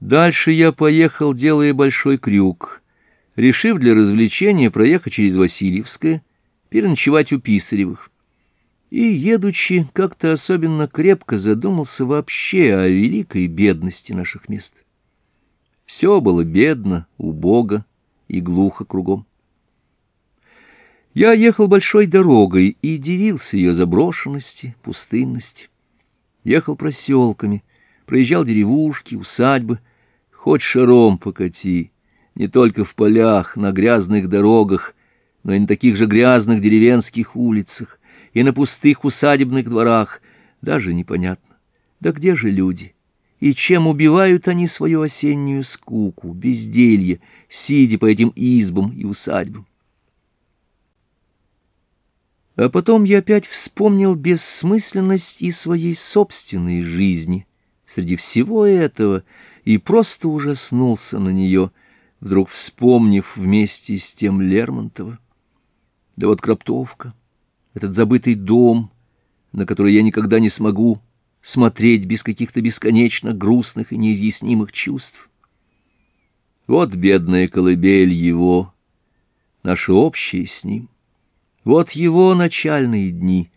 Дальше я поехал, делая большой крюк, решив для развлечения проехать через Васильевское, переночевать у Писаревых. И, едучи, как-то особенно крепко задумался вообще о великой бедности наших мест. Все было бедно, убого и глухо кругом. Я ехал большой дорогой и дивился ее заброшенности, пустынности. Ехал проселками, проезжал деревушки, усадьбы — Хоть шаром покати, не только в полях, на грязных дорогах, но и на таких же грязных деревенских улицах, и на пустых усадебных дворах, даже непонятно. Да где же люди? И чем убивают они свою осеннюю скуку, безделье, сидя по этим избам и усадьбам? А потом я опять вспомнил бессмысленность и своей собственной жизни. Среди всего этого и просто ужаснулся на нее, вдруг вспомнив вместе с тем Лермонтова. Да вот Кроптовка, этот забытый дом, на который я никогда не смогу смотреть без каких-то бесконечно грустных и неизъяснимых чувств. Вот бедная колыбель его, наши общие с ним. Вот его начальные дни,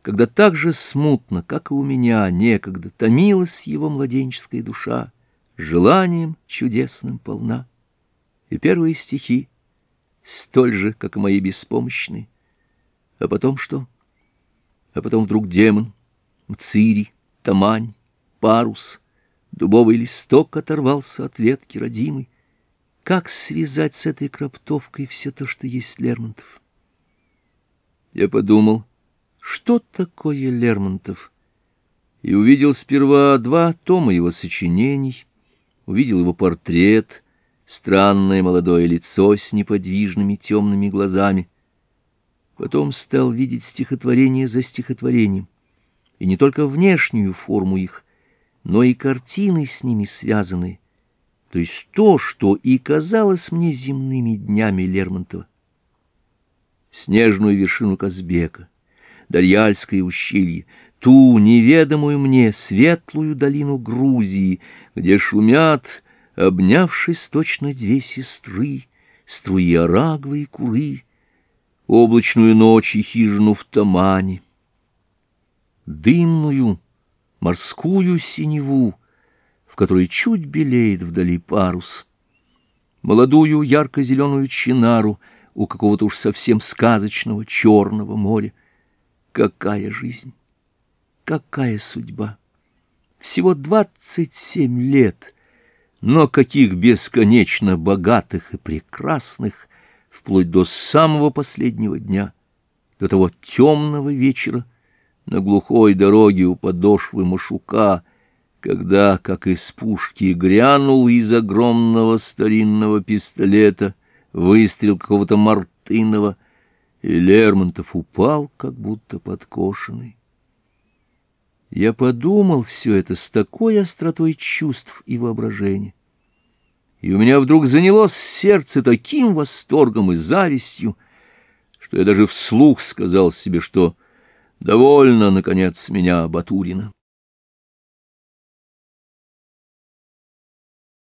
когда так же смутно, как и у меня, некогда томилась его младенческая душа желанием чудесным полна. И первые стихи столь же, как и мои беспомощные. А потом что? А потом вдруг демон, мцири, тамань, парус, дубовый листок оторвался от ветки родимой. Как связать с этой кроптовкой все то, что есть Лермонтов? Я подумал, что такое Лермонтов? И увидел сперва два тома его сочинений, увидел его портрет, странное молодое лицо с неподвижными темными глазами. Потом стал видеть стихотворение за стихотворением, и не только внешнюю форму их, но и картины с ними связанные, то есть то, что и казалось мне земными днями Лермонтова. Снежную вершину Казбека, Дарьяльское ущелье, ту неведомую мне светлую долину Грузии, где шумят, обнявшись точно две сестры, струи арагвы и куры, облачную ночь и хижину в Тамане, дымную морскую синеву, в которой чуть белеет вдали парус, молодую ярко-зеленую чинару у какого-то уж совсем сказочного черного моря. Какая жизнь! какая судьба! Всего двадцать семь лет, но каких бесконечно богатых и прекрасных, вплоть до самого последнего дня, до того темного вечера, на глухой дороге у подошвы Машука, когда, как из пушки, грянул из огромного старинного пистолета выстрел какого-то Мартынова, и Лермонтов упал, как будто подкошенный. Я подумал все это с такой остротой чувств и воображения. И у меня вдруг занялось сердце таким восторгом и завистью, что я даже вслух сказал себе, что довольно, наконец, меня Батурина.